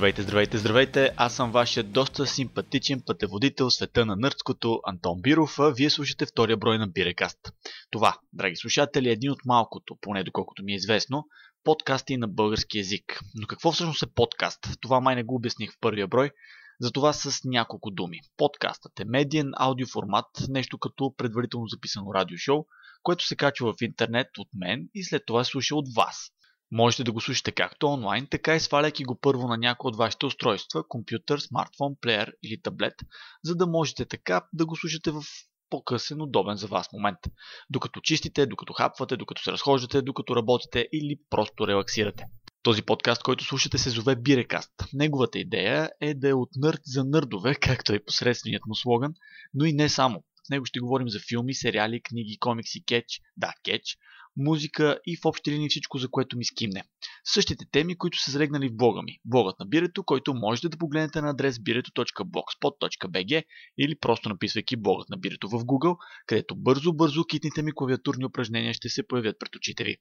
Здравейте, здравейте, здравейте! Аз съм вашия доста симпатичен пътеводител света на нърдското Антон Биров, а вие слушате втория брой на Бирекаст. Това, драги слушатели, е един от малкото, поне доколкото ми е известно, подкасти на български язик. Но какво всъщност е подкаст? Това май не го обясних в първия брой, затова с няколко думи. Подкастът е медиен аудиоформат, нещо като предварително записано радиошоу, което се качва в интернет от мен и след това слуша от вас. Можете да го слушате както онлайн, така и сваляйки го първо на някои от вашите устройства, компютър, смартфон, плеер или таблет, за да можете така да го слушате в по-късен, удобен за вас момент. Докато чистите, докато хапвате, докато се разхождате, докато работите или просто релаксирате. Този подкаст, който слушате, се зове Бирекаст. Неговата идея е да е от нърд за нърдове, както е посредственият му слоган, но и не само. В него ще говорим за филми, сериали, книги, комикси, кетч, да, кетч, музика и в общи линии всичко, за което ми скимне. Същите теми, които са залегнали в блога ми. Блогът на Бирето, който можете да погледнете на адрес bireto.blogspot.bg или просто написвайки блогът на Бирето в Google, където бързо-бързо китните ми клавиатурни упражнения ще се появят пред очите ви.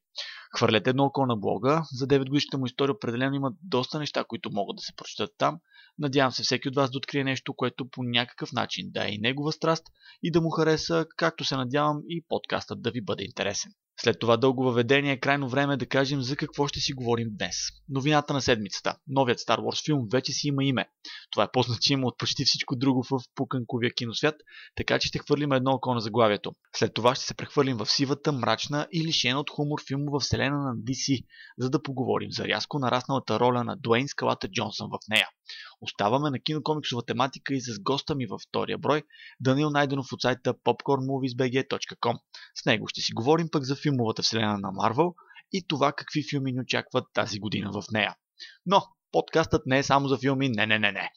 Хвърлете едно око на блога. За 9 годишната му история определено има доста неща, които могат да се прочитат там. Надявам се всеки от вас да открие нещо, което по някакъв начин да е и негова страст и да му хареса, както се надявам и подкастът да ви бъде интересен. След това дълго въведение е крайно време да кажем за какво ще си говорим днес. Новината на седмицата. Новият Star Wars филм вече си има име. Това е по-значимо от почти всичко друго в пуканковия киносвят, така че ще хвърлим едно око на заглавието. След това ще се прехвърлим в сивата, мрачна и лишена от хумор филмова вселена на DC, за да поговорим за рязко нарасналата роля на Дуейн Скалата Джонсън в нея. Оставаме на кинокомиксова тематика и с госта ми във втория брой, Данил Найденов от сайта popcornmoviesbg.com. С него ще си говорим пък за филмовата вселена на Марвел и това какви филми ни очакват тази година в нея. Но подкастът не е само за филми, не, не, не, не.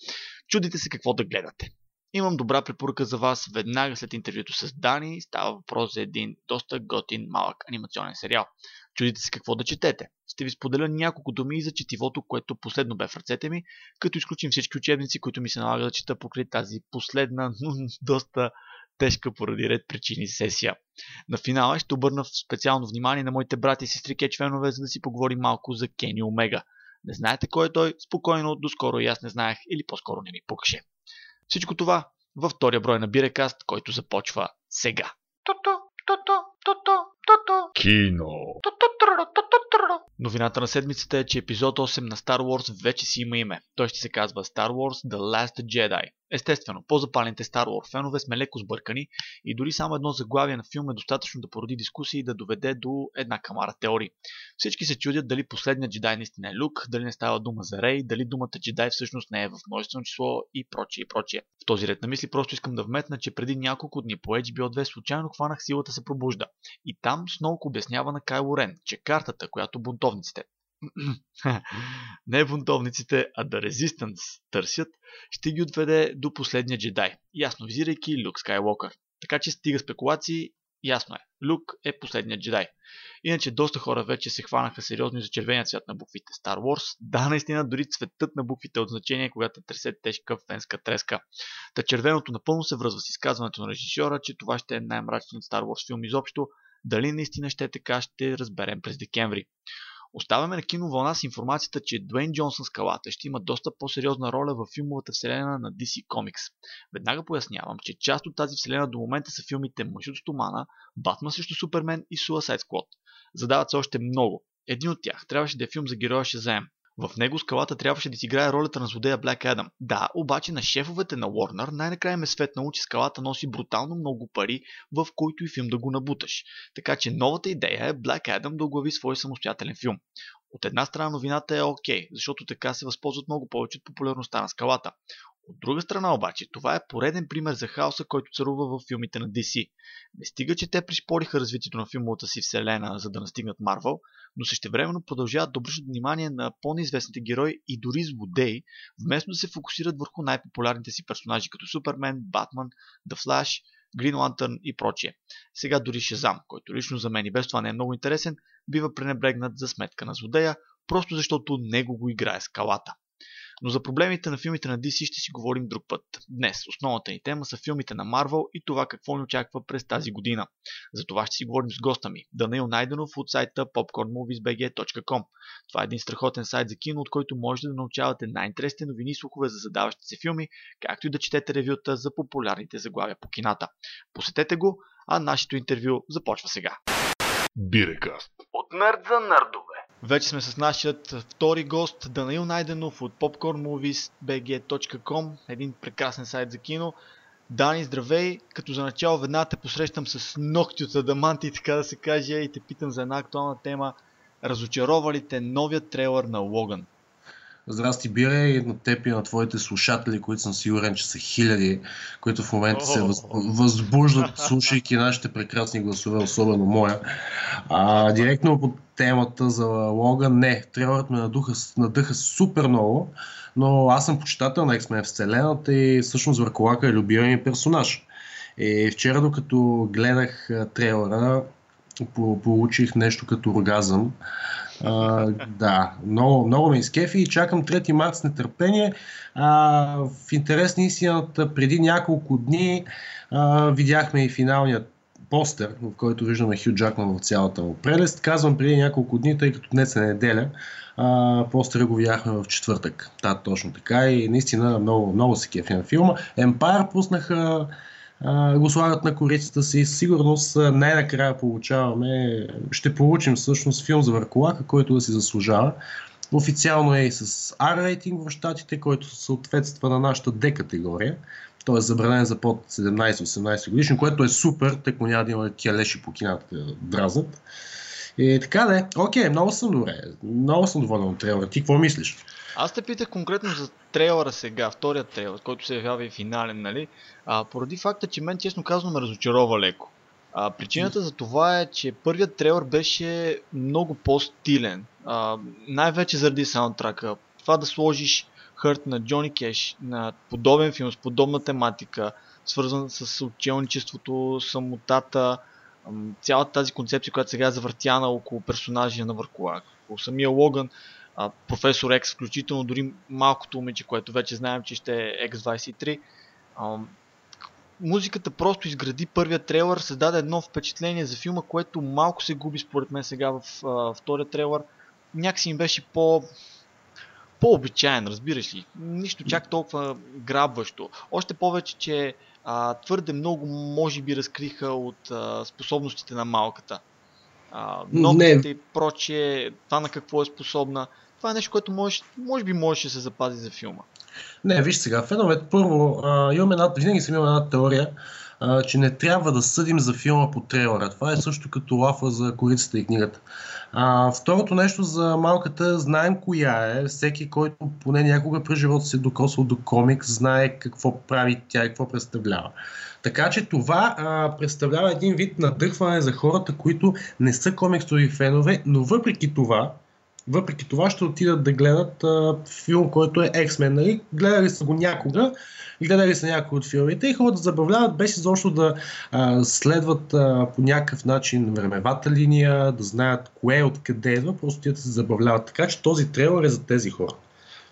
Чудите се какво да гледате. Имам добра препоръка за вас веднага след интервюто с Дани. Става въпрос за един доста готин малък анимационен сериал. Чудите се какво да четете. Ще ви споделя няколко думи за четивото, което последно бе в ръцете ми, като изключим всички учебници, които ми се налага да чета покрай тази последна, но доста тежка поради ред причини сесия. На финала ще обърна специално внимание на моите брати и сестри кечвенове, за да си поговорим малко за Кени Омега. Не знаете кой е той? Спокойно, доскоро и аз не знаех или по-скоро не ми пукаше. Всичко това във втория брой на Бирекаст, който започва сега. Тото, тото, тото. Кино. Новината на седмицата е, че епизод 8 на Star Wars вече си има име. Той ще се казва Star Wars The Last Jedi. Естествено, по-запалените Star Wars фенове сме леко сбъркани и дори само едно заглавие на филм е достатъчно да породи дискусии и да доведе до една камара теории. Всички се чудят дали последният джедай наистина е Люк, дали не става дума за Рей, дали думата джедай всъщност не е в множествено число и прочие и прочие. В този ред на мисли просто искам да вметна, че преди няколко дни по HBO 2 случайно хванах силата се пробужда. И там Сноук обяснява на Кайло Рен, че картата, която бунтовниците, не бунтовниците, а да резистанс търсят, ще ги отведе до последния джедай, ясно визирайки Люк Скайуокър. Така че стига спекулации, ясно е, Люк е последният джедай. Иначе доста хора вече се хванаха сериозно за червения цвят на буквите Star Wars. Да, наистина, дори цветът на буквите е от значение, когато тресе тежка фенска треска. Та червеното напълно се връзва с изказването на режисьора, че това ще е най-мрачният Star Wars филм изобщо. Дали наистина ще е така, ще разберем през декември. Оставяме на киновълна с информацията, че Дуейн Джонсън скалата ще има доста по-сериозна роля в филмовата вселена на DC Comics. Веднага пояснявам, че част от тази вселена до момента са филмите Мъж от стомана, Батман срещу Супермен и Suicide Squad. Задават се още много. Един от тях трябваше да е филм за героя Шазем. В него скалата трябваше да изиграе ролята на злодея Black Adam. Да, обаче на шефовете на Warner най-накрая ме светнало, че скалата носи брутално много пари, в който и филм да го набуташ. Така че новата идея е Black Adam да оглави свой самостоятелен филм. От една страна новината е окей, okay, защото така се възползват много повече от популярността на скалата. От друга страна обаче, това е пореден пример за хаоса, който царува в филмите на DC. Не стига, че те пришпориха развитието на филмовата си вселена, за да настигнат Марвел, но същевременно продължават да обръщат внимание на по-неизвестните герои и дори злодеи, вместо да се фокусират върху най-популярните си персонажи като Супермен, Батман, The Flash, Green Lantern и прочие. Сега дори Шазам, който лично за мен и без това не е много интересен, бива пренебрегнат за сметка на злодея, просто защото него го играе скалата. Но за проблемите на филмите на DC ще си говорим друг път. Днес основната ни тема са филмите на Marvel и това какво ни очаква през тази година. За това ще си говорим с госта ми, Данаил Найденов от сайта popcornmoviesbg.com. Това е един страхотен сайт за кино, от който можете да научавате най-интересните новини и слухове за задаващите се филми, както и да четете ревюта за популярните заглавия по кината. Посетете го, а нашето интервю започва сега. Бирекаст. От нърд за нърдове. Вече сме с нашият втори гост Данаил Найденов от popcornmoviesbg.com, един прекрасен сайт за кино. Дани, здравей! Като за начало веднага те посрещам с ногти от адаманти, така да се каже, и те питам за една актуална тема. Разочарова ли те новият трейлър на Логан? Здрасти, Бире, и на теб и на твоите слушатели, които съм сигурен, че са хиляди, които в момента се въз, възбуждат, слушайки нашите прекрасни гласове, особено моя. А, директно по темата за Логан, не, трейлърът ме надуха, надъха супер много, но аз съм почитател на X-Men вселената и всъщност Върколака е любимия ми персонаж. И вчера, докато гледах трейлера, получих нещо като оргазъм. А, да, много, много ме изкефи и чакам 3 март с нетърпение. А, в интерес на истината, преди няколко дни а, видяхме и финалният постер, в който виждаме Хю Джакман в цялата му прелест. Казвам преди няколко дни, тъй като днес е неделя. А, постера го видяхме в четвъртък. Да, точно така и наистина много, много се кефи на филма. Empire пуснаха го слагат на корицата си. Сигурност най-накрая получаваме, ще получим всъщност филм за върколака, който да си заслужава. Официално е и с R рейтинг в щатите, който съответства на нашата D категория. Той е забранен за под 17-18 годишни, което е супер, тъй като няма да има келеши по кината да дразнат. И така да е. Окей, много съм добре. Много съм доволен от трейлера. Ти какво мислиш? Аз те питах конкретно за трейлера сега, вторият трейлер, който се явява и финален, нали? А, поради факта, че мен честно казано ме разочарова леко. А, причината за това е, че първият трейлер беше много по-стилен. А, най-вече заради саундтрака. Това да сложиш Хърт на Джони Кеш, на подобен филм с подобна тематика, свързан с учелничеството, самотата, цялата тази концепция, която сега е завъртяна около персонажа на Върколак, около самия Логан, а, професор X, включително дори малкото момиче, което вече знаем, че ще е X23. А, музиката просто изгради първия трейлър, създаде едно впечатление за филма, което малко се губи според мен сега в а, втория трейлър. Някакси им беше по по-обичайен, разбираш ли. Нищо чак толкова грабващо. Още повече, че а, твърде много може би разкриха от а, способностите на малката. Ногтите и прочие, това на какво е способна. Това е нещо, което може, може би можеше да се запази за филма. Не, виж сега, феновете, първо, а, имам една, винаги съм имал една теория, а, че не трябва да съдим за филма по трейлера. Това е също като лафа за корицата и книгата. А, второто нещо за малката, знаем коя е. Всеки, който поне някога през живота си е докосвал до комикс, знае какво прави тя и какво представлява. Така че това а, представлява един вид надъхване за хората, които не са комиксови фенове, но въпреки това, въпреки това ще отидат да гледат а, филм, който е X-Men. Нали? Гледали са го някога, гледали са някои от филмите и хората забавляват без изобщо да а, следват а, по някакъв начин времевата линия, да знаят кое е откъде идва, просто те се забавляват. Така че този трейлер е за тези хора.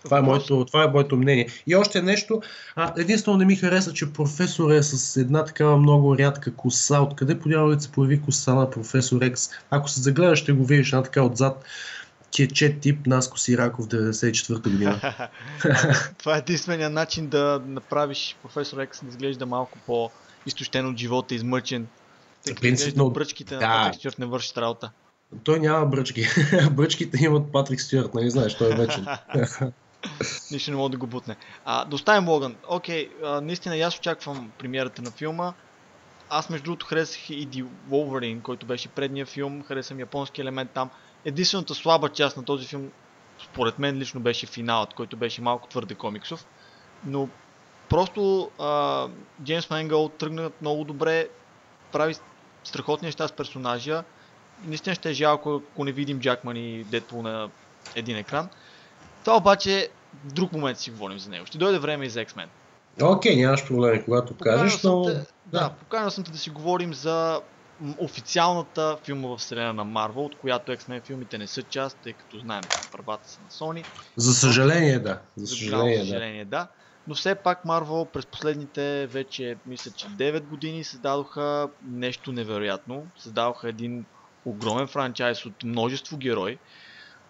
Това е, моето, това е моето мнение. И още нещо, а, единствено не ми хареса, че професор е с една такава много рядка коса. Откъде по се появи коса на професор Екс? Ако се загледаш, ще го видиш една така отзад кече тип Наско Сираков 94-та година. Това е единствения начин да направиш професор Екс да изглежда малко по-изтощен от живота, измъчен. Тъй като Принципно, бръчките да. на Патрик Стюарт не вършат работа. Той няма бръчки. Бръчките имат Патрик Стюарт, нали знаеш, той е вечен. Нищо не мога да го бутне. А, да оставим Логан. Окей, а, наистина аз очаквам премиерата на филма. Аз между другото харесах и The Wolverine, който беше предния филм. Харесвам японски елемент там. Единствената слаба част на този филм, според мен лично беше финалът, който беше малко твърде комиксов. Но просто а, Джеймс Мангъл тръгна много добре, прави страхотни неща с персонажа. Наистина ще е жалко, ако не видим Джакман и Дедпул на един екран. Това обаче друг момент си говорим за него. Ще дойде време и за X-Men. Окей, okay, нямаш проблеми, когато поканил кажеш, но... Те, да, да поканил съм те да си говорим за официалната филмова вселена на Марвел, от която X-Men филмите не са част, тъй като знаем, правата са на Sony. За съжаление, да. За съжаление, За съжаление да. да. Но все пак Марвел през последните вече, мисля, че 9 години създадоха нещо невероятно. Създадоха един огромен франчайз от множество герои.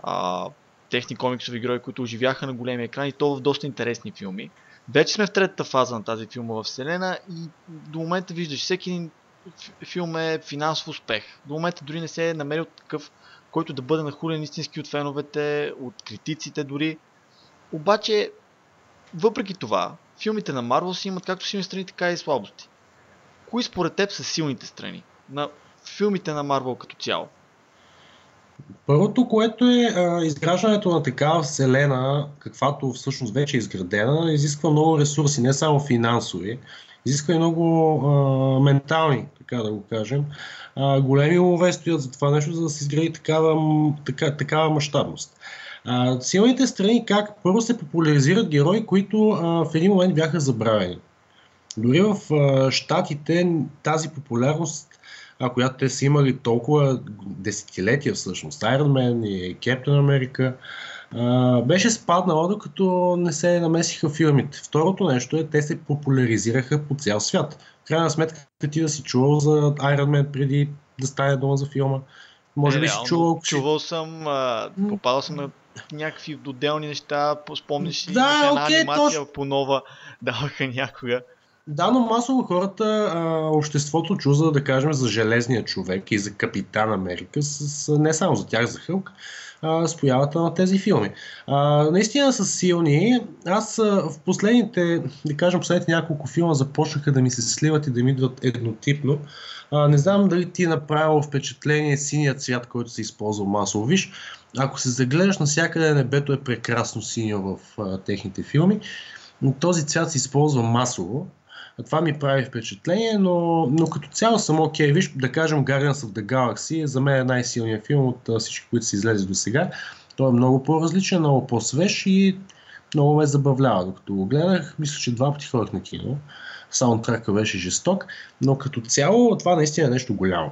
А, техни комиксови герои, които оживяха на големи екрани и то в доста интересни филми. Вече сме в третата фаза на тази филмова вселена и до момента виждаш, всеки един филм е финансов успех. До момента дори не се е намерил такъв, който да бъде нахулен истински от феновете, от критиците дори. Обаче, въпреки това, филмите на Марвел си имат както силни страни, така и слабости. Кои според теб са силните страни на филмите на Марвел като цяло? Първото, което е а, изграждането на такава вселена, каквато всъщност вече е изградена, изисква много ресурси, не само финансови, изисква и много а, ментални, така да го кажем. А, големи умове стоят за това нещо, за да се изгради такава, така, такава мащабност. А, силните страни как първо се популяризират герои, които а, в един момент бяха забравени. Дори в а, Штатите тази популярност а, която те са имали толкова десетилетия всъщност, Iron Man и Captain America, а, беше спаднала, докато не се намесиха филмите. Второто нещо е, те се популяризираха по цял свят. В крайна сметка ти да си чувал за Iron Man преди да стане дума за филма. Може би си чувал... Чувал съм, а, попадал съм на някакви отделни неща, спомниш си да, една okay, анимация точно. по нова даваха някога. Да, но масово хората, а, обществото чуза, да кажем, за Железния човек и за Капитан Америка, с, с, не само за тях, за Хълк, а, с появата на тези филми. А, наистина са силни. Аз а, в последните, да кажем, последните няколко филма започнаха да ми се сливат и да ми идват еднотипно. А, не знам дали ти е направило впечатление синият цвят, който се използва масово. Виж, ако се загледаш навсякъде, небето е прекрасно синьо в а, техните филми. Но този цвят се използва масово това ми прави впечатление, но, но като цяло съм окей. Okay. Виж, да кажем Guardians of the Galaxy е за мен е най-силният филм от всички, които са излезли до сега. Той е много по-различен, много по-свеж и много ме забавлява. Докато го гледах, мисля, че два пъти ходих на кино. Саундтрака беше жесток, но като цяло това наистина е нещо голямо.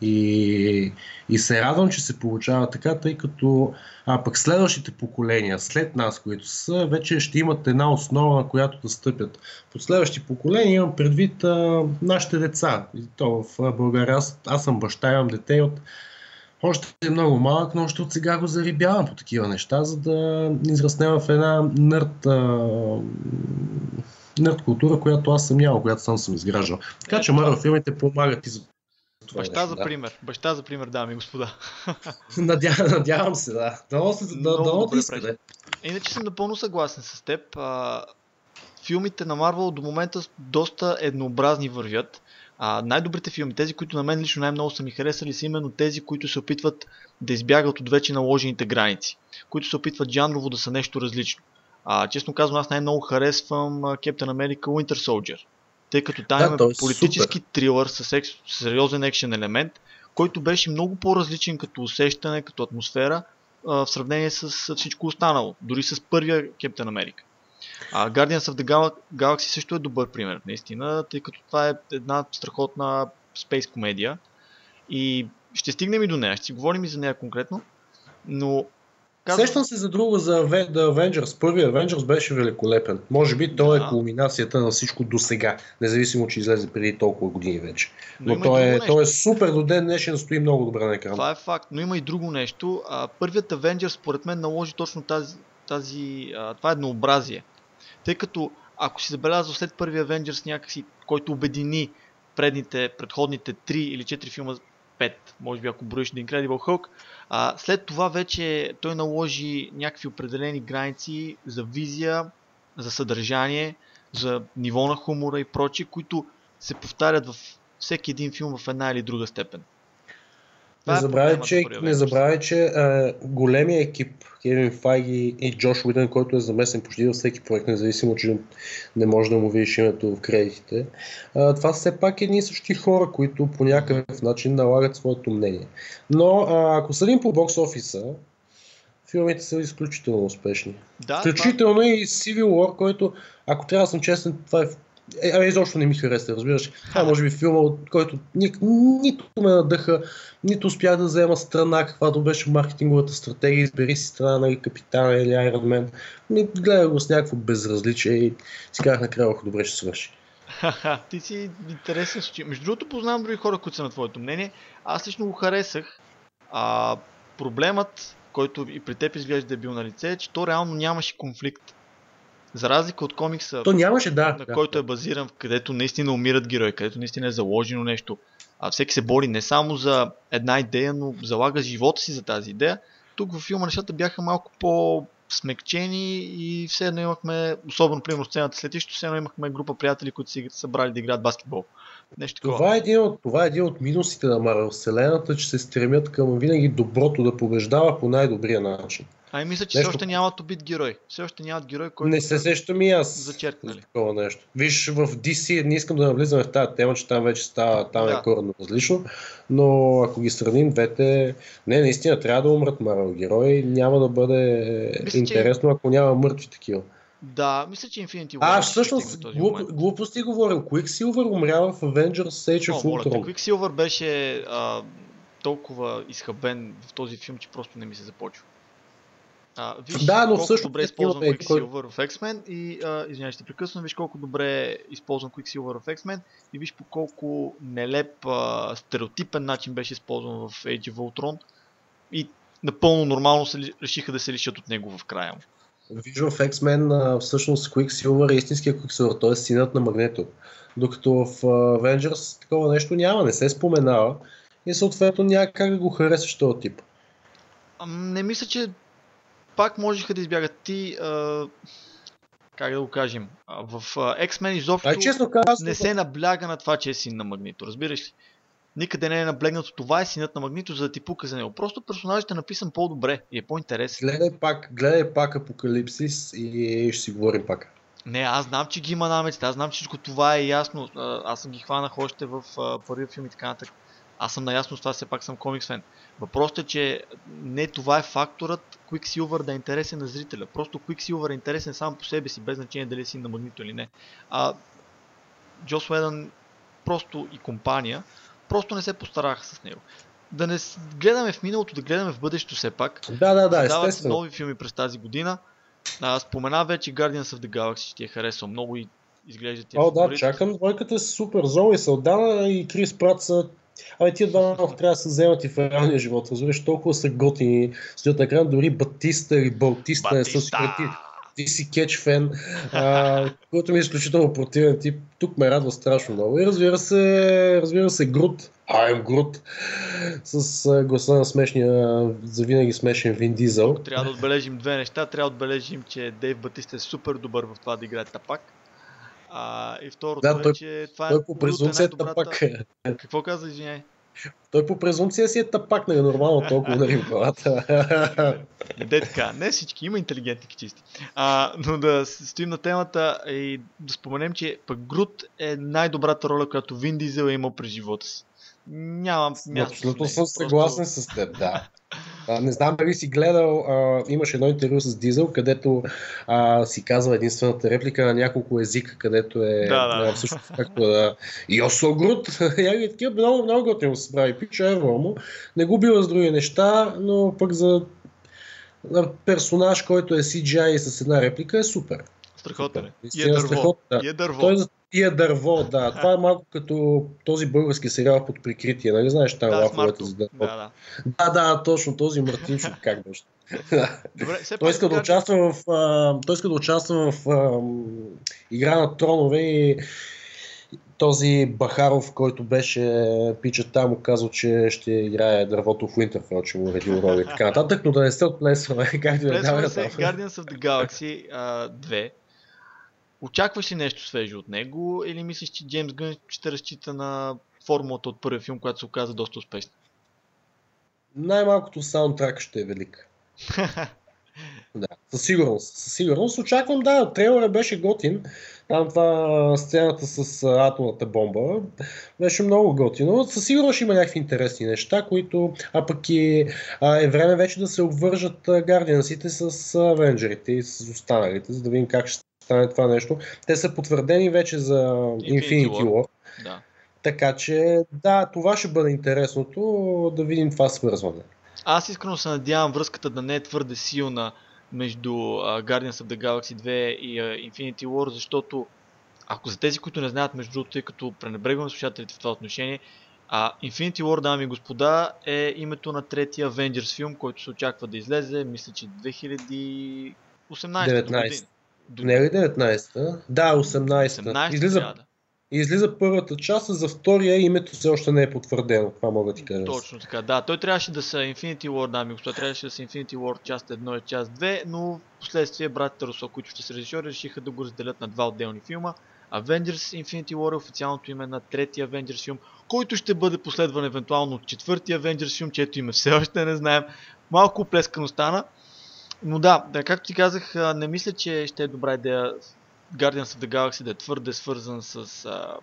И, и се радвам, че се получава така, тъй като а пък следващите поколения, след нас, които са, вече ще имат една основа, на която да стъпят. Под следващи поколения имам предвид а, нашите деца. И то в България. Аз, аз съм баща, имам дете от още е много малък, но още от сега го зарибявам по такива неща, за да израснем в една нърд, а, нърд култура, която аз съм нямал, която сам съм изграждал. Така че Марвел филмите помагат и за това Баща нещо, за да. пример. Баща за пример, дами и господа. Надя, надявам се, да. Дано се, да, да иска, да. Иначе съм напълно съгласен с теб. А, филмите на Марвел до момента доста еднообразни вървят. А, най-добрите филми, тези, които на мен лично най-много са ми харесали, са именно тези, които се опитват да избягат от вече наложените граници, които се опитват жанрово да са нещо различно. А, честно казвам, аз най-много харесвам Captain America Winter Soldier тъй като там да, има е политически супер. трилър с екс, сериозен екшен елемент, който беше много по-различен като усещане, като атмосфера а, в сравнение с, с всичко останало, дори с първия Captain America. А Guardians of the Galaxy също е добър пример, наистина, тъй като това е една страхотна спейс комедия и ще стигнем и до нея, ще си говорим и за нея конкретно, но Казвам... Сещам се за друго за The Avengers. Първият Avengers беше великолепен. Може би той да. е кулминацията на всичко до сега, независимо, че излезе преди толкова години вече. Но, Но той, е, той е супер до ден днешен, стои много добре на екрана. Това е факт, но има и друго нещо. А, първият Avengers според мен наложи точно тази, тази а, това еднообразие. Тъй като ако си забелязал след първия Avengers някакси, който обедини предните, предходните 3 или 4 филма 5, може би ако броиш The Incredible Hulk, а, след това вече той наложи някакви определени граници за визия, за съдържание, за ниво на хумора и прочие, които се повтарят в всеки един филм в една или друга степен. Не е забравяй, че, не забравяй, че а, големия екип, Кевин Файги и Джош Уидън, който е замесен почти във всеки проект, независимо, че не може да му видиш името в кредитите, а, това все пак едни и същи хора, които по някакъв начин налагат своето мнение. Но а, ако съдим по бокс офиса, филмите са изключително успешни. Да, Включително това... и Civil War, който, ако трябва да съм честен, това е Е, ами изобщо не ми хареса, разбираш. Това може би филма, от който ни, нито ме надъха, нито успях да взема страна, каквато беше маркетинговата стратегия, избери си страна, нали, Капитана или Iron Man. Ми гледах го с някакво безразличие и си казах накрая, добре ще свърши. ти си интересен случай. Между другото, познавам други хора, които са на твоето мнение. Аз лично го харесах. А, проблемът, който и при теб изглежда да е бил на лице, е, че то реално нямаше конфликт. За разлика от комикса, То нямаше, да. на да. който е базиран, където наистина умират герои, където наистина е заложено нещо. А всеки се бори не само за една идея, но залага живота си за тази идея. Тук във филма нещата бяха малко по смекчени и все едно имахме, особено примерно сцената след нищо, все едно имахме група приятели, които си събрали да играят баскетбол. Нещо такова. Това е, един от, това е един от минусите на Марвел Вселената, че се стремят към винаги доброто да побеждава по най-добрия начин. Ай, мисля, че Нещо- все още нямат убит герой. Все още нямат герой, който Не се сещам и аз зачеркнали. за такова нещо. Виж, в DC не искам да навлизаме в тази тема, че там вече става, там Да. е коренно различно, но ако ги сравним двете, не, наистина трябва да умрат Марвел герои, няма да бъде Мисля, че- интересно, ако няма мъртви такива. Да, мисля, че Infinity War А, всъщност, глуп, глупости говорил. Quicksilver умрява в Avengers Age of Ultron. Quicksilver беше а, толкова изхабен в този филм, че просто не ми се започва. А, виж Да, но колко всъщност добре е използван е, кой- Quicksilver в X-Men и, а, ще прекъсвам, виж колко добре е използван Quicksilver в X-Men и виж по колко нелеп, а, стереотипен начин беше използван в Age of Ultron и напълно нормално се, решиха да се лишат от него в края му. Виж в X-Men всъщност Quicksilver е истинския Quicksilver, т.е. синът на Магнето. Докато в Avengers такова нещо няма, не се споменава и съответно няма как да го харесаш този тип. Ам, Не мисля, че пак можеха да избягат ти. А, как да го кажем? А, в а, X-Men изобщо А честно не се набляга на това, че е син на Магнито. Разбираш ли? Никъде не е наблегнато това е синът на Магнито, за да ти пука за него. Просто персонажът е написан по-добре и е по-интересен. гледай пак, гледай пак Апокалипсис и ще си говорим пак. Не, аз знам, че ги има намеците, аз знам, че всичко това е ясно. Аз съм ги хванах още в първия филм и така нататък. Аз съм наясно с това, все пак съм комикс фен. Въпросът е, че не това е факторът Quicksilver да е интересен на зрителя. Просто Quicksilver е интересен сам по себе си, без значение дали си на Магнито или не. А Джос Уедън просто и компания просто не се постараха с него. Да не с- гледаме в миналото, да гледаме в бъдещето все пак. Да, да, да, Дават се естествено. нови филми през тази година. А, спомена вече Guardians of the Galaxy, че ти е харесал много и изглежда ти е О, да, чакам. Двойката е супер. Зои Салдана и Крис Прат са Абе, тия два малко трябва да се вземат и в реалния живот. Разбираш, толкова са готини. Стоят на екран, дори Батиста или Балтиста не са Батиста! ти, си кетч фен, а, който ми е изключително противен тип. Тук ме радва страшно много. И разбира се, разбира се, Грут, I'm Грут, с а, гласа на смешния, завинаги смешен Вин Дизел. Трябва да отбележим две неща. Трябва да отбележим, че Дейв Батиста е супер добър в това да играе тапак. А, и второто Да, той- е, че това е Той по е презумцията най-добрата- пак е. Какво каза, извиняй? Той по презумпция си е тапак, нали, нормално толкова нали в главата. Не де така, не всички, има интелигентни чисти. А, но да стоим на темата и да споменем, че пък Грут е най-добрата роля, която Вин Дизел е имал през живота си. Нямам място. Абсолютно съм съгласен с теб, да. А, не знам дали си гледал, а, имаше едно интервю с Дизел, където а, си казва единствената реплика на няколко езика, където е Да, да. всъщност както да Йосо Грут. Я ги такива много, много готино се прави. Пича ево му. Не го бива с други неща, но пък за на персонаж, който е CGI с една реплика е супер. Страхотен е. И е дърво. да. И е дърво. Той е дърво, да. Това е малко като този български сериал под прикритие, нали знаеш там Да, Марко. за дърво. Да, да. Да, да, точно този Мартинчо, как беше. Добре, той иска да участва в, а, той иска да участва в а, игра на тронове и този Бахаров, който беше пича там, казал, че ще играе дървото в Winterfell, че му е редил роли и така нататък, но да не се отплесваме, както да даваме. Guardians of the Galaxy 2. Очакваш ли нещо свежо от него или мислиш, че Джеймс Гън ще разчита на формулата от първия филм, която се оказа доста успешна? Най-малкото саундтрак ще е велик. Да, със сигурност. Със сигурност. Очаквам, да, трейлера беше готин. Там това сцената с атомната бомба беше много готино. Със сигурност ще има някакви интересни неща, които... А пък и а, е време вече да се обвържат Гардиансите с Авенджерите и с останалите, за да видим как ще стане това нещо. Те са потвърдени вече за Infinity, Infinity War. Да. Така че, да, това ще бъде интересното да видим това свързване. Аз искрено се надявам връзката да не е твърде силна между uh, Guardians of the Galaxy 2 и uh, Infinity War, защото ако за тези, които не знаят, между другото, тъй като пренебрегваме слушателите в това отношение, а Infinity War, дами и господа, е името на третия Avengers филм, който се очаква да излезе, мисля, че 2018 19. Не е ли 19? Да, 18. 18 Излиза. Излиза първата част, а за втория името все още не е потвърдено. Това мога да ти кажа. Точно така, да. Той трябваше да са Infinity War, дами господа, трябваше да са Infinity War част 1 и част 2, но в последствие братите Русо, които ще се режисьори, решиха да го разделят на два отделни филма. Avengers Infinity War е официалното име на третия Avengers филм, който ще бъде последван евентуално от четвъртия Avengers филм, чието име все още не знаем. Малко плескано стана. Но да, да, както ти казах, не мисля, че ще е добра идея Guardians of the Galaxy да е твърде свързан с а,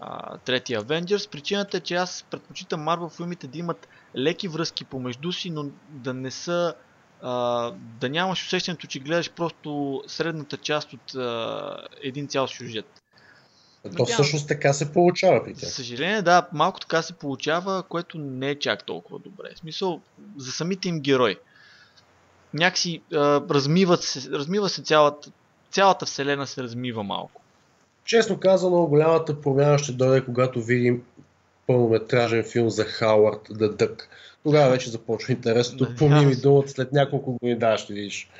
а, третия Avengers. Причината е, че аз предпочитам Marvel филмите да имат леки връзки помежду си, но да не са а, да нямаш усещането, че гледаш просто средната част от а, един цял сюжет. То всъщност така се получава при За съжаление, да, малко така се получава, което не е чак толкова добре. В смисъл, за самите им герои. Някакси а, размиват се, размива се цялата, цялата вселена се размива малко. Честно казано, голямата промяна ще дойде, когато видим пълнометражен филм за Хауърд да Дък. Тогава вече започва интересното. Помни ми думата след няколко години, да, ще видиш.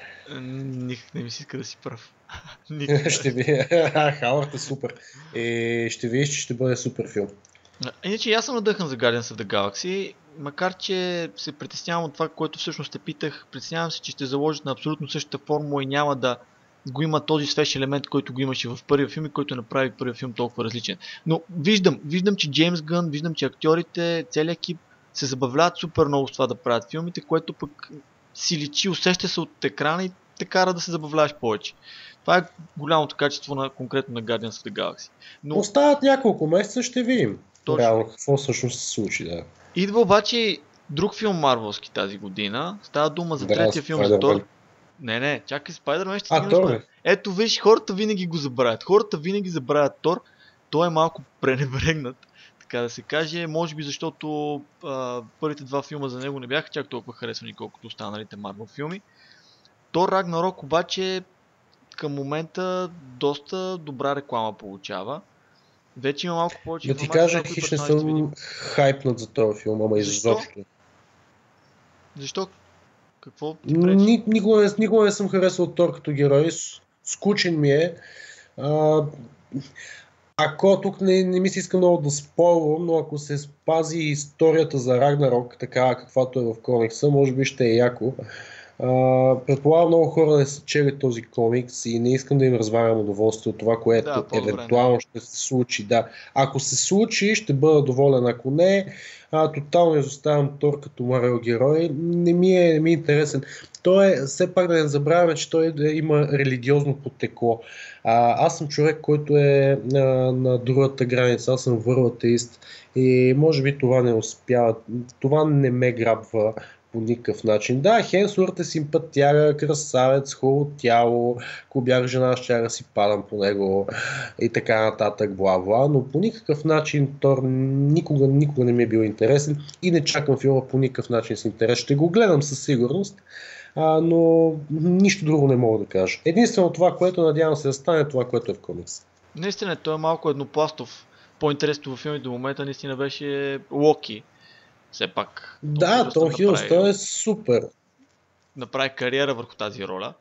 Никак не ми си иска да си прав. ще ви... Хауърд е супер. И ще видиш, че ще бъде супер филм. Иначе аз съм надъхан за Guardians of the Galaxy, макар че се притеснявам от това, което всъщност те питах. Притеснявам се, че ще заложат на абсолютно същата формула и няма да го има този свеж елемент, който го имаше в първия филм и който направи първия филм толкова различен. Но виждам, виждам, че Джеймс Гън, виждам, че актьорите, целият екип се забавляват супер много с това да правят филмите, което пък си личи, усеща се от екрана и те кара да се забавляваш повече. Това е голямото качество на, конкретно на Guardians of the Galaxy. Но... Остават няколко месеца, ще видим. Точно. Реално какво всъщност се случи, да. Идва обаче друг филм Марвелски тази година. Става дума за да, третия филм за Тор. Не, не, чакай, Спайдермен ще а, Тор, Ето виж, хората винаги го забравят. Хората винаги забравят Тор. Той е малко пренебрегнат, така да се каже. Може би защото а, първите два филма за него не бяха чак толкова харесвани, колкото останалите Марвел филми. Тор Рагнарок обаче към момента доста добра реклама получава. Вече има малко повече. Да ти кажа, хищ не съм хайпнат за този филм, ама изобщо. Защо? Какво Ни, никога, не, никога не съм харесал Тор като герой. Скучен ми е. А, ако тук не, не ми се иска много да спорвам, но ако се спази историята за Рагнарок, така каквато е в комикса, може би ще е яко. Предполагам много хора да са чели този комикс и не искам да им развалям удоволствие от това, което да, евентуално ще се случи. Да. Ако се случи, ще бъда доволен. Ако не, а, тотално изоставям Тор като Марвел герой. Не ми е, не ми е интересен. Той е, все пак да не забравяме, че той има религиозно потекло. А, аз съм човек, който е а, на другата граница, аз съм върлатеист и може би това не успява, това не ме грабва по никакъв начин. Да, Хенсурт е симпатяга, красавец, хубаво тяло, ако бях жена, ще да си падам по него и така нататък, бла-бла, но по никакъв начин Тор никога, никога не ми е бил интересен и не чакам филма по никакъв начин с интерес. Ще го гледам със сигурност, а, но нищо друго не мога да кажа. Единствено това, което надявам се да стане, това, което е в комикс. Наистина, той е малко еднопластов. По-интересно във филми до момента наистина беше Локи. Все пак. Да, Том Хилс, той е супер. Направи кариера върху тази роля,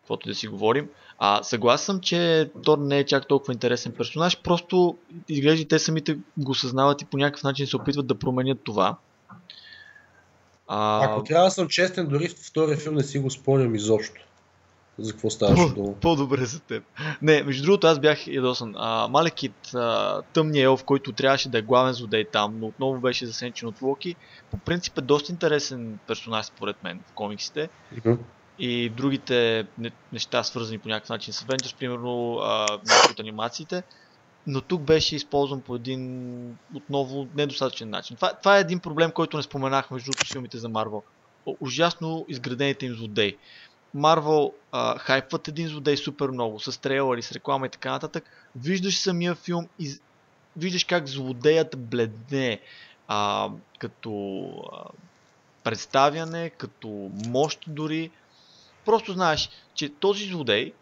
каквото да си говорим. А съгласен съм, че Тор не е чак толкова интересен персонаж, просто изглежда те самите го съзнават и по някакъв начин се опитват да променят това. А... Ако трябва да съм честен, дори втория филм не си го спомням изобщо. За какво ставаше дума? По-добре за теб. Не, между другото аз бях ядосан. А, Малекит, а, тъмния елф, който трябваше да е главен злодей там, но отново беше засенчен от Локи, по принцип е доста интересен персонаж според мен в комиксите. Mm-hmm. И другите неща, свързани по някакъв начин с Avengers, примерно а, от анимациите но тук беше използван по един отново недостатъчен начин. Това, това е един проблем, който не споменах между филмите за Марвел. Ужасно изградените им злодеи. Марвел хайпват един злодей супер много, с трейлери, с реклама и така нататък. Виждаш самия филм и виждаш как злодеят бледне а, като а, представяне, като мощ дори. Просто знаеш, че този злодей,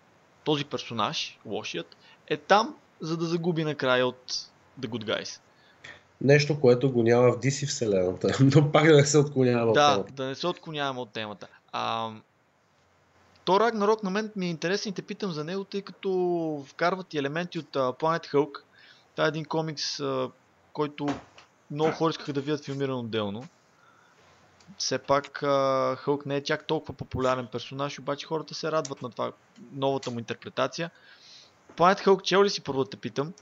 този персонаж, лошият, е там, за да загуби накрая от The Good Guys. Нещо, което го няма в DC вселената, но пак да не се отклоняваме да, от темата. Да, да не се отклоняваме от темата. А, то Рагнарок на мен ми е интересен и те питам за него, тъй като вкарват и елементи от uh, Planet Hulk. Това е един комикс, uh, който много хора искаха да видят филмиран отделно. Все пак uh, Хълк не е чак толкова популярен персонаж, обаче хората се радват на това, новата му интерпретация. Planet Hulk, чел ли си първо да те питам?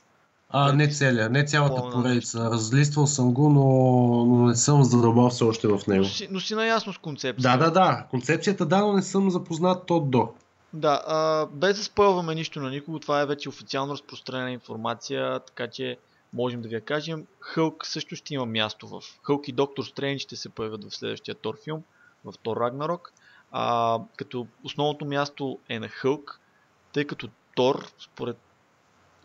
А, не целия, не цялата Пълна. поредица. Разлиствал съм го, но, но не съм задълбал все още в него. Но си, но си наясно с концепцията. Да, да, да. Концепцията да, но не съм запознат от до. Да, а, без да спълваме нищо на никого, това е вече официално разпространена информация, така че можем да ви я кажем. Хълк също ще има място в Хълк и Доктор Стрейндж ще се появят в следващия Тор филм, в Тор Рагнарок. А, като основното място е на Хълк, тъй като Тор, според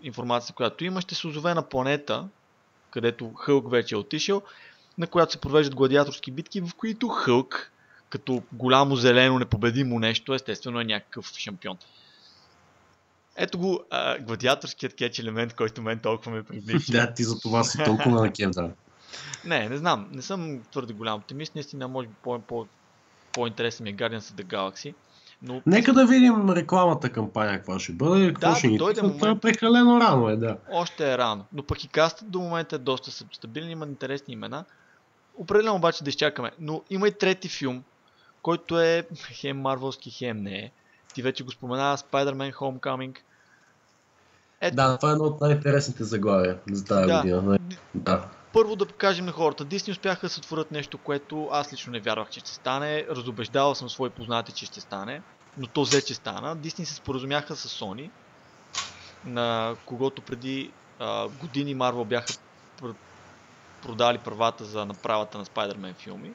информация, която има, ще се озове на планета, където Хълк вече е отишъл, на която се провеждат гладиаторски битки, в които Хълк, като голямо зелено непобедимо нещо, естествено е някакъв шампион. Ето го а, гладиаторският кетч елемент, който мен толкова ме привлича. да, ти за това си толкова на кем, да. Не, не знам. Не съм твърде голям оптимист. Наистина, може би по- по- по-интересен ми е Guardians of the Galaxy. Но... Нека да видим рекламата кампания, каква ще бъде, какво Да, ще ни дойде пускат. момент. Това е прекалено рано е, да. Още е рано. Но пък и кастът до момента е доста стабилен, има интересни имена. Определено обаче да изчакаме. Но има и трети филм, който е хем марвелски, хем не е. Ти вече го спомена, Spider-Man Homecoming. Ето, Да, това е едно от най-интересните заглавия за тази Да. година. Да. Първо да покажем на хората. Дисни успяха да сътворят нещо, което аз лично не вярвах, че ще стане. Разобеждавал съм свои познати, че ще стане. Но то взе, че стана. Дисни се споразумяха с Sony, на когото преди а, години Марвел бяха пр- продали правата за направата на Spider-Man филми.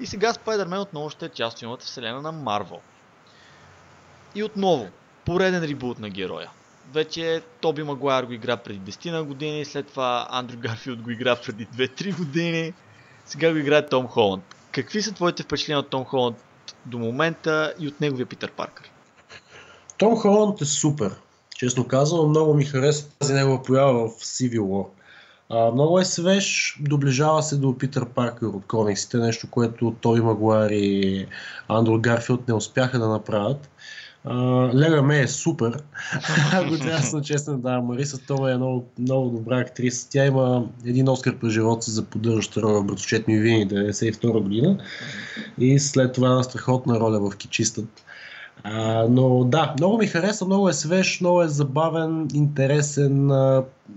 И сега Spider-Man отново ще е част от филмата вселена на Марвел. И отново, пореден ребут на героя. Вече Тоби Магуайр го игра преди 10 на години, след това Андрю Гарфилд го игра преди 2-3 години, сега го играе Том Холанд. Какви са твоите впечатления от Том Холанд до момента и от неговия Питър Паркър? Том Холанд е супер. Честно казвам, много ми хареса тази негова поява в Civil War. А, много е свеж, доближава се до Питър Паркър от комиксите, нещо, което Тоби Магуайр и Андрю Гарфилд не успяха да направят. Лега Ме е супер, ако трябва да съм честен, да, Мариса Това е много, много добра актриса. Тя има един Оскар по живота си за поддържаща роля в Братовчет ми вини 92 година и след това една страхотна роля в Кичистът. А, но да, много ми хареса, много е свеж, много е забавен, интересен,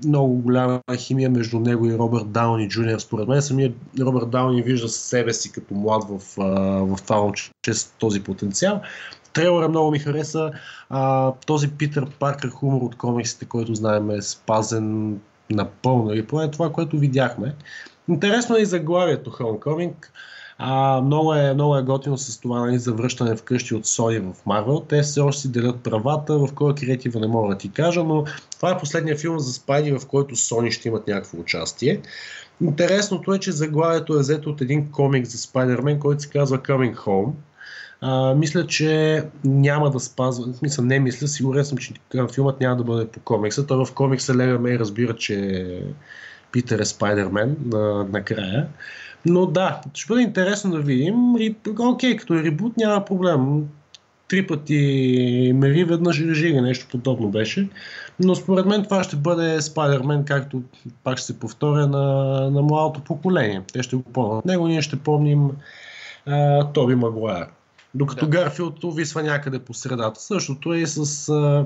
много голяма химия между него и Робърт Дауни Джуниор. Според мен самият Робърт Дауни вижда себе си като млад в, в това момче с този потенциал. Трейлера много ми хареса. А, този Питър Паркър хумор от комиксите, който знаем е спазен напълно. И поне това, което видяхме. Интересно е и заглавието Homecoming. А, много, е, много е готино с това нали, завръщане вкъщи от Sony в Марвел. Те все още си делят правата, в кой креатива не мога да ти кажа, но това е последния филм за Спайди, в който Sony ще имат някакво участие. Интересното е, че заглавието е взето от един комик за Spider-Man, който се казва Coming Home. А, мисля, че няма да спазва, смисъл не мисля, сигурен съм, че филмът няма да бъде по комикса. Той в комикса Лега Мей разбира, че Питър е Спайдермен на, накрая. Но да, ще бъде интересно да видим. И, окей, като е ребут няма проблем. Три пъти мери, веднъж режига, нещо подобно беше. Но според мен това ще бъде Спайдермен, както пак ще се повторя на, на младото поколение. Те ще го помнят. Него ние ще помним а, Тоби Магуайр. Докато да. Гарфилд увисва някъде по средата. Същото е и с а,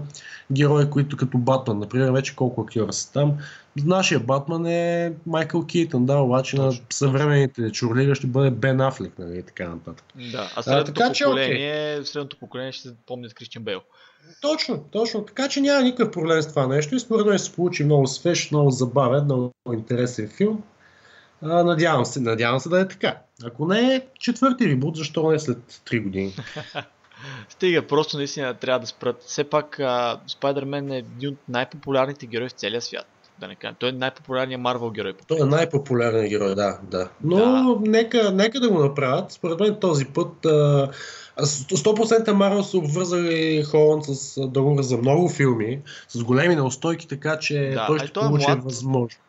герои, които като Батман, например, вече колко актьора са там. Нашия Батман е Майкъл Кейтън, да, обаче точно, на съвременните чурлига ще бъде Бен Афлек, нали, и така нататък. Да, а средното, а, така, поколение, че, средното поколение ще помнят Кристиан Бейл. Точно, точно. Така че няма никакъв проблем с това нещо и според мен се получи много свеж, много забавен, много интересен филм. А, надявам се, надявам се да е така. Ако не е четвърти ребут, защо не след 3 години? Стига, просто наистина трябва да спрат. Все пак Спайдермен е един от най-популярните герои в целия свят. Да не кажем. Той е най-популярният Марвел герой. Той е най-популярният герой, да, да. Но да. Нека, нека да го направят. Според мен този път а, 100% Марвел са обвързали Холанд с договор за много филми, с големи неустойки, така че да, той ще той е получи е възможност.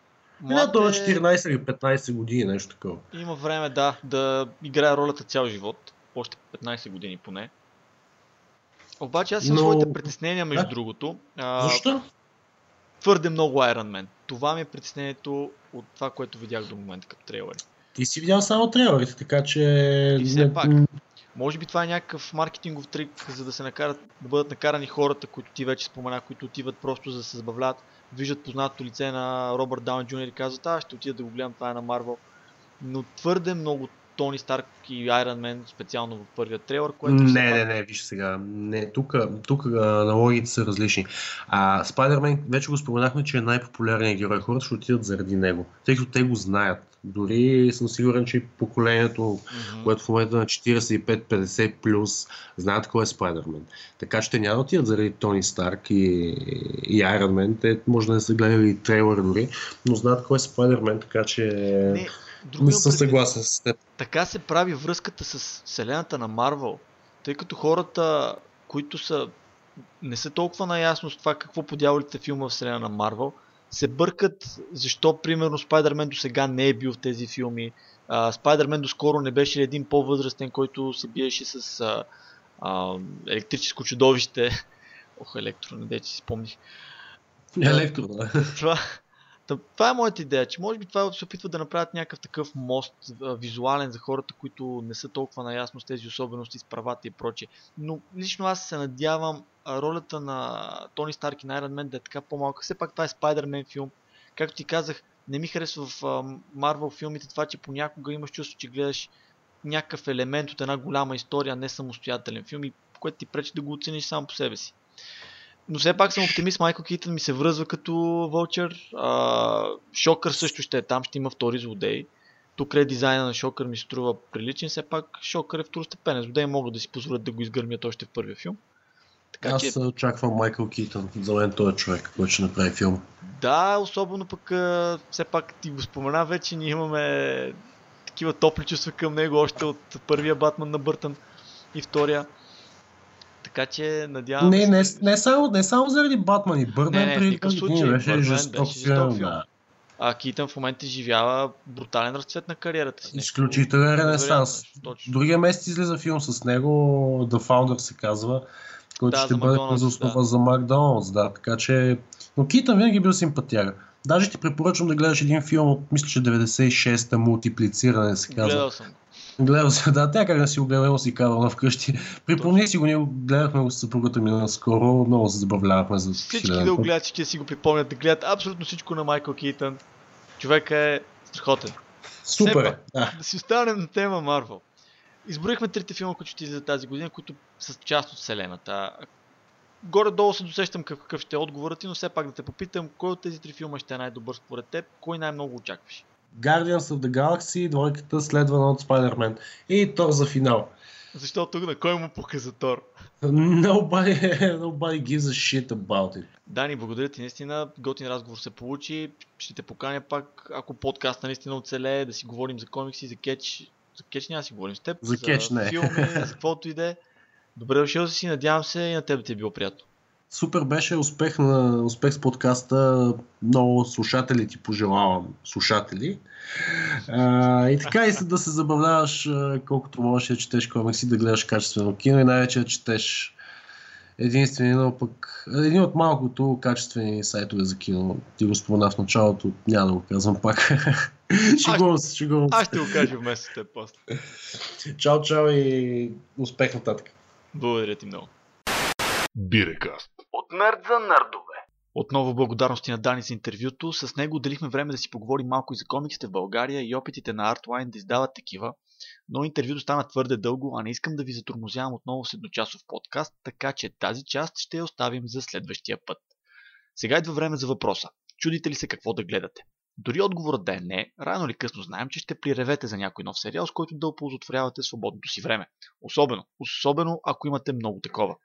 Млад е... 14 или 15 години, нещо такова. Има време, да, да играе ролята цял живот. Още 15 години поне. Обаче аз имам Но... своите притеснения, между да? другото. А, Защо? Твърде много Iron Man. Това ми е притеснението от това, което видях до момента като трейлери. Ти си видял само трейлерите, така че... И все пак, може би това е някакъв маркетингов трик, за да се накарат, да бъдат накарани хората, които ти вече спомена, които отиват просто за да се забавляват, виждат познатото лице на Робърт Даун Джуниор и казват, а, ще отида да го гледам, това е на Марвел. Но твърде много Тони Старк и Айрон Мен, специално в първия трейлер, което... Не, не, не, виж сега. Не, тук, тук аналогиите са различни. А Спайдермен, вече го споменахме, че е най-популярният герой. Хората ще отидат заради него, тъй като те го знаят. Дори съм сигурен, че поколението, mm-hmm. което в момента на 45-50 плюс, знаят кой е Спайдермен. Така че те няма да отидат заради Тони Старк и, и Iron Man. Те може да не са гледали трейлер дори, но знаят кой е Спайдермен, така че... Не Друго не съм съгласен с теб. Така се прави връзката с вселената на Марвел, тъй като хората, които са не са толкова наясно с това какво подявалите филма в вселена на Марвел, се бъркат защо, примерно, Спайдермен до сега не е бил в тези филми. Спайдермен доскоро не беше един по-възрастен, който се биеше с а, а, електрическо чудовище. Ох, електро, не дете си спомних. Електро, да. Това, това е моята идея, че може би това се опитва да направят някакъв такъв мост визуален за хората, които не са толкова наясно с тези особености, с правата и прочее. Но лично аз се надявам ролята на Тони Старк и на Iron Man да е така по-малка. Все пак това е Spider-Man филм. Както ти казах, не ми харесва в Марвел филмите това, че понякога имаш чувство, че гледаш някакъв елемент от една голяма история, не самостоятелен филм и което ти пречи да го оцениш сам по себе си. Но все пак съм оптимист, Майкъл Китън ми се връзва като Вълчър. Шокър също ще е там, ще има втори злодей. Тук редизайна на Шокър ми се струва приличен, все пак Шокър е второстепенен. Злодей могат да си позволят да го изгърмят още в първия филм. Така, Аз че... очаквам Майкъл Китън. За мен той е човек, който ще направи филм. Да, особено пък все пак ти го спомена вече, ние имаме такива топли чувства към него още от първия Батман на Бъртън и втория. Така че надявам не, не, не, само, не само заради Батман и Бърдман, не, не, в случай, беше жесток филм. Да. А Китън в момента изживява брутален разцвет на кариерата си. Изключителен ренесанс. Другия месец излиза филм с него, The Founder се казва, който да, ще бъде за основа да. за Макдоналдс. Да, така че... Но Китън винаги е бил симпатяга. Даже ти препоръчвам да гледаш един филм от, мисля, че 96-та, мултиплициране се казва. Гледал съм. Гледал се, да, да си го гледал си казвал вкъщи. Припомни си го, ние гледахме го с съпругата ми наскоро, много се забавлявахме за Всички да го гледат, всички си го припомнят, да гледат абсолютно всичко на Майкъл Кейтън. Човек е страхотен. Супер, Сепа, да. да си останем на тема Марвел. Изброихме трите филма, които ще излизат тази година, които са част от вселената. Горе-долу се досещам какъв ще е отговорът ти, но все пак да те попитам, кой от тези три филма ще е най-добър според теб, кой най-много очакваш? Guardians of the Galaxy, двойката следвана от Spider-Man. И Тор за финал. Защо тук на кой му пука за Тор? Nobody, nobody gives a shit about it. Дани, благодаря ти. Наистина готин разговор се получи. Ще те поканя пак, ако подкаста наистина оцелее, да си говорим за комикси, за кетч. За кетч няма си говорим с теб. За, за кетч не. филми, за каквото и да е. Добре дошъл си, надявам се и на теб ти е било приятно. Супер беше успех, на, успех с подкаста. Много слушатели ти пожелавам. Слушатели. А, и така и да се забавляваш колкото можеш да четеш комикси, да гледаш качествено кино и най-вече да четеш единствени, но пък един от малкото качествени сайтове за кино. Ти го спомена в началото, няма да го казвам пак. шегувам се, шегувам се. Аз ще го кажа вместо теб после. Чао, чао и успех нататък. Благодаря ти много. Бирекаст. Нърд за нърдове. Отново благодарности на Дани за интервюто. С него отделихме време да си поговорим малко и за комиксите в България и опитите на Artline да издават такива. Но интервюто стана твърде дълго, а не искам да ви затормозявам отново с едночасов подкаст, така че тази част ще я оставим за следващия път. Сега идва време за въпроса. Чудите ли се какво да гледате? Дори отговорът да е не, рано или късно знаем, че ще приревете за някой нов сериал, с който да оползотворявате свободното си време. Особено, особено ако имате много такова.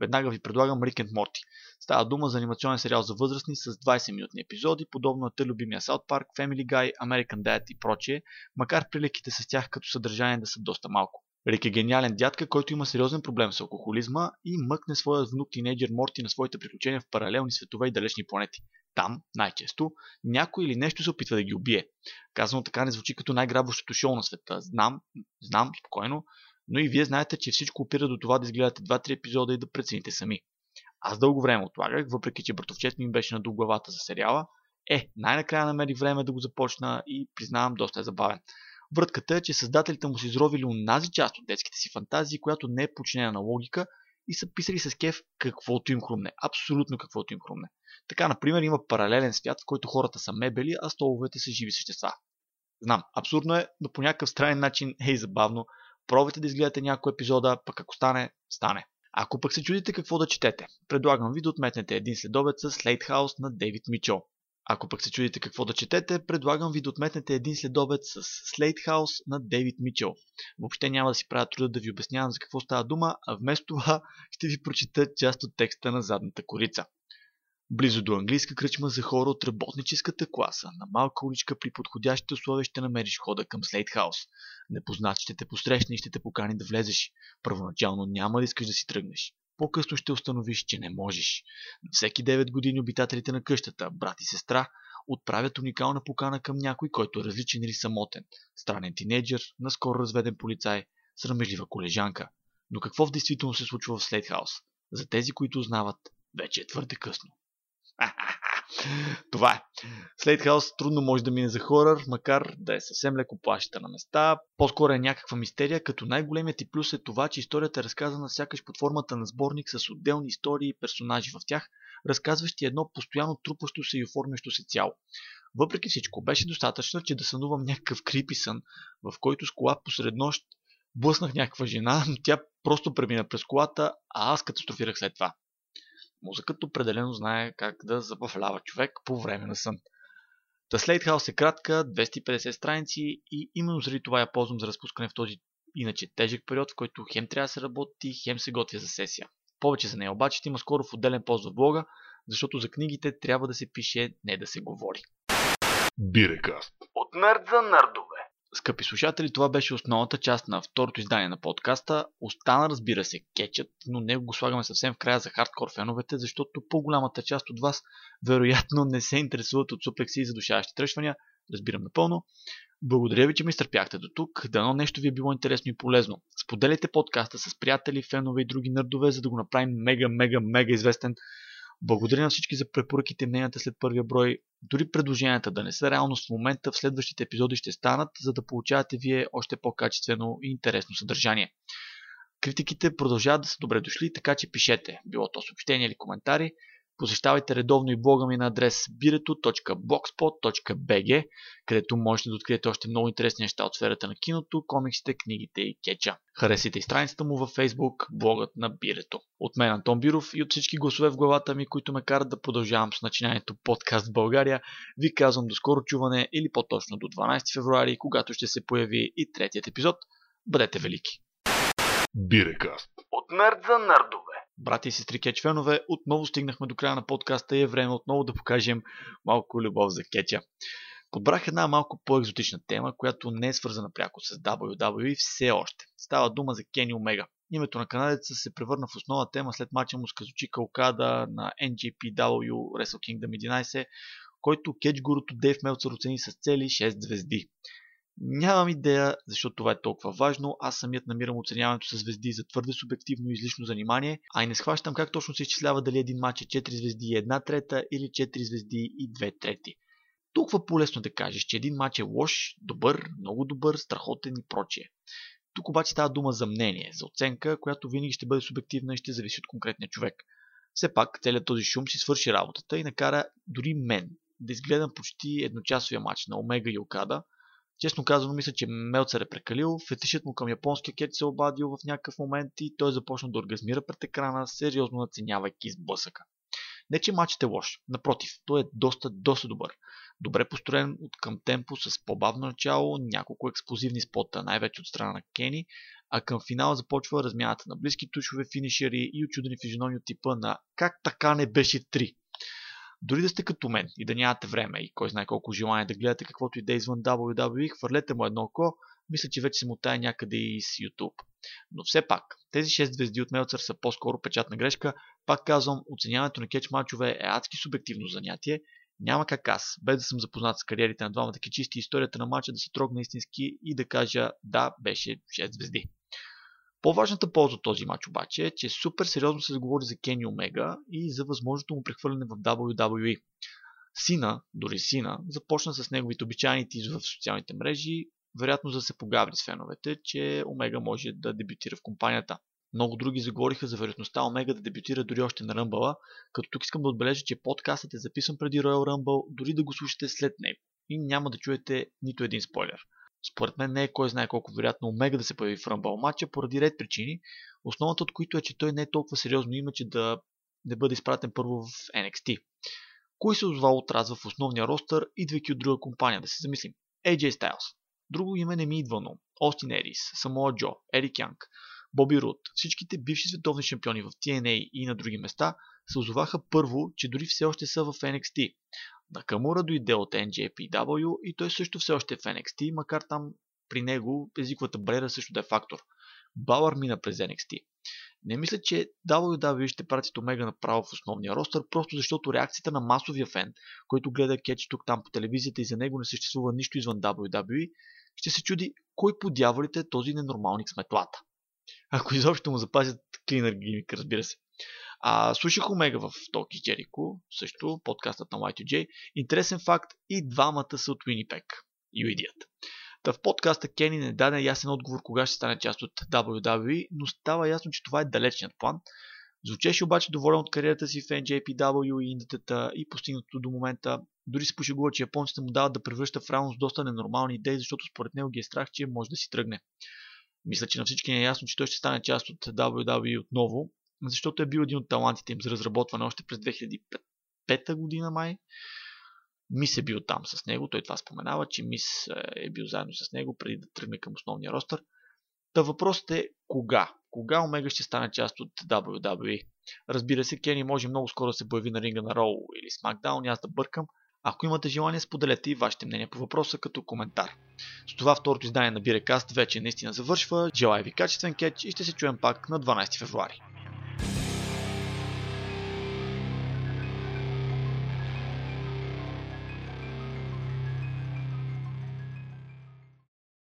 Веднага ви предлагам Rick and Morty. Става дума за анимационен сериал за възрастни с 20-минутни епизоди, подобно на те любимия South Park, Family Guy, American Dad и прочие, макар приликите с тях като съдържание да са доста малко. Рик е гениален дядка, който има сериозен проблем с алкохолизма и мъкне своя внук тинейджер Морти на своите приключения в паралелни светове и далечни планети. Там, най-често, някой или нещо се опитва да ги убие. Казано така не звучи като най-грабващото шоу на света. Знам, знам, спокойно, но и вие знаете, че всичко опира до това да изгледате 2-3 епизода и да прецените сами. Аз дълго време отлагах, въпреки че братовчет ми беше на главата за сериала. Е, най-накрая намерих време да го започна и признавам, доста е забавен. Вратката е, че създателите му са изровили унази част от детските си фантазии, която не е подчинена на логика и са писали с кеф каквото им хрумне. Абсолютно каквото им хрумне. Така, например, има паралелен свят, в който хората са мебели, а столовете са живи същества. Знам, абсурдно е, но по някакъв странен начин е и забавно. Пробайте да изгледате някой епизода, пък ако стане, стане. Ако пък се чудите какво да четете, предлагам ви да отметнете един следобед с Слейт Хаус на Дейвид Мичел. Ако пък се чудите какво да четете, предлагам ви да отметнете един следобед с House на Дейвид Мичел. Въобще няма да си правя труда да ви обяснявам за какво става дума, а вместо това ще ви прочита част от текста на задната корица. Близо до английска кръчма за хора от работническата класа, на малка уличка при подходящите условия ще намериш хода към Слейт Хаус. Непознат ще те посрещне и ще те покани да влезеш. Първоначално няма да искаш да си тръгнеш. По-късно ще установиш, че не можеш. На всеки 9 години обитателите на къщата, брат и сестра, отправят уникална покана към някой, който е различен или самотен. Странен тинейджър, наскоро разведен полицай, срамежлива колежанка. Но какво в действително се случва в Слейтхаус? За тези, които узнават, вече е твърде късно. Това е. След Хаус трудно може да мине за хорър, макар да е съвсем леко плаща на места. По-скоро е някаква мистерия, като най-големият ти плюс е това, че историята е разказана сякаш под формата на сборник с отделни истории и персонажи в тях, разказващи едно постоянно трупащо се и оформящо се цяло. Въпреки всичко, беше достатъчно, че да сънувам някакъв крипи сън, в който с кола посред нощ блъснах някаква жена, но тя просто премина през колата, а аз катастрофирах след това. Музиката определено знае как да забавлява човек по време на сън. The Slate House е кратка, 250 страници и именно заради това я ползвам за разпускане в този иначе тежък период, в който хем трябва да се работи, хем се готвя за сесия. Повече за нея обаче ще има скоро в отделен пост в блога, защото за книгите трябва да се пише, не да се говори. Бирекаст. От нърд за нърдове. Скъпи слушатели, това беше основната част на второто издание на подкаста. Остана, разбира се, кетчът, но него го слагаме съвсем в края за хардкор феновете, защото по-голямата част от вас вероятно не се интересуват от суплекси и задушаващи тръшвания. Разбирам напълно. Благодаря ви, че ме изтърпяхте до тук. Дано нещо ви е било интересно и полезно. Споделяйте подкаста с приятели, фенове и други нърдове, за да го направим мега, мега, мега известен. Благодаря на всички за препоръките и мненията след първия брой. Дори предложенията да не са реалност в момента, в следващите епизоди ще станат, за да получавате вие още по-качествено и интересно съдържание. Критиките продължават да са добре дошли, така че пишете, било то съобщения или коментари. Посещавайте редовно и блога ми на адрес bireto.blogspot.bg, където можете да откриете още много интересни неща от сферата на киното, комиксите, книгите и кетча. Харесайте и страницата му във Facebook, блогът на Бирето. От мен Антон Биров и от всички гласове в главата ми, които ме карат да продължавам с начинанието подкаст в България, ви казвам до скоро чуване или по-точно до 12 февруари, когато ще се появи и третият епизод. Бъдете велики! Бирекаст. От нърд за нърдове. Брати и сестри кетчфенове, отново стигнахме до края на подкаста и е време отново да покажем малко любов за кетча. Подбрах една малко по-екзотична тема, която не е свързана пряко с WWE все още. Става дума за Кени Омега. Името на канадеца се превърна в основна тема след мача му с Казучика Окада на NJPW Wrestle Kingdom 11, който кетч Дейв Мелцер оцени с цели 6 звезди. Нямам идея защо това е толкова важно. Аз самият намирам оценяването с звезди за твърде субективно и излишно занимание, а и не схващам как точно се изчислява дали един матч е 4 звезди и една трета или 4 звезди и 2 трети. Толкова по-лесно да кажеш, че един матч е лош, добър, много добър, страхотен и прочие. Тук обаче става дума за мнение, за оценка, която винаги ще бъде субективна и ще зависи от конкретния човек. Все пак, целият този шум си свърши работата и накара дори мен да изгледам почти едночасовия матч на Омега и Окада – Честно казано, мисля, че Мелцер е прекалил. Фетишът му към японския кет се е обадил в някакъв момент и той започна да оргазмира пред екрана, сериозно наценявайки сблъсъка. Не, че матчът е лош. Напротив, той е доста, доста добър. Добре построен от към темпо с по-бавно начало, няколко експлозивни спота, най-вече от страна на Кени, а към финала започва размяната на близки тушове, финишери и очудени физиономи от типа на как така не беше 3. Дори да сте като мен и да нямате време и кой знае колко желание да гледате каквото и да е извън WWE, хвърлете му едно око, мисля, че вече се мутая някъде и с YouTube. Но все пак, тези 6 звезди от Мелцър са по-скоро печатна грешка. Пак казвам, оценяването на кетч мачове е адски субективно занятие. Няма как аз, без да съм запознат с кариерите на двамата кечисти, историята на матча да се трогна истински и да кажа да, беше 6 звезди. По-важната полза от този матч обаче е, че супер сериозно се заговори за Кени Омега и за възможното му прехвърляне в WWE. Сина, дори сина, започна с неговите обичайни тиз в социалните мрежи, вероятно за да се погаври с феновете, че Омега може да дебютира в компанията. Много други заговориха за вероятността Омега да дебютира дори още на Ръмбъла, като тук искам да отбележа, че подкастът е записан преди Royal Rumble, дори да го слушате след него. И няма да чуете нито един спойлер. Според мен не е кой знае колко вероятно Омега да се появи в Ръмбъл матча поради ред причини, основната от които е, че той не е толкова сериозно име, че да не бъде изпратен първо в NXT. Кой се озвал отразва в основния ростър, идвайки от друга компания, да се замислим. AJ Styles. Друго име не ми идва, но Остин Ерис, Самоа Джо, Ерик Янг, Боби Рут, всичките бивши световни шампиони в TNA и на други места се озоваха първо, че дори все още са в NXT. Накамура дойде от NJPW и той също все още е в NXT, макар там при него езиковата бариера също да е фактор. Бауър мина през NXT. Не мисля, че WWE ще пратят Омега направо в основния ростър, просто защото реакцията на масовия фен, който гледа кетч тук там по телевизията и за него не съществува нищо извън WWE, ще се чуди кой по дяволите е този ненормалник с метлата. Ако изобщо му запазят клинър гимик, разбира се. А, слушах Омега в Токи Джерико, също подкастът на Y2J. Интересен факт, и двамата са от Winnipeg. You idiot. Та в подкаста Кени не даде ясен отговор кога ще стане част от WWE, но става ясно, че това е далечният план. Звучеше обаче доволен от кариерата си в NJPW и индатата и постигнато до момента. Дори се пошегува, че японците му дават да превръща в реалност доста ненормални идеи, защото според него ги е страх, че може да си тръгне. Мисля, че на всички не е ясно, че той ще стане част от WWE отново, защото е бил един от талантите им за разработване още през 2005 година май. Мис е бил там с него, той това споменава, че Мис е бил заедно с него преди да тръгне към основния ростър. Та въпросът е кога? Кога Омега ще стане част от WWE? Разбира се, Кени може много скоро да се появи на ринга на Роу или SmackDown, аз да бъркам. Ако имате желание, споделете и вашите мнения по въпроса като коментар. С това второто издание на Бирекаст вече наистина завършва. Желая ви качествен кетч и ще се чуем пак на 12 февруари.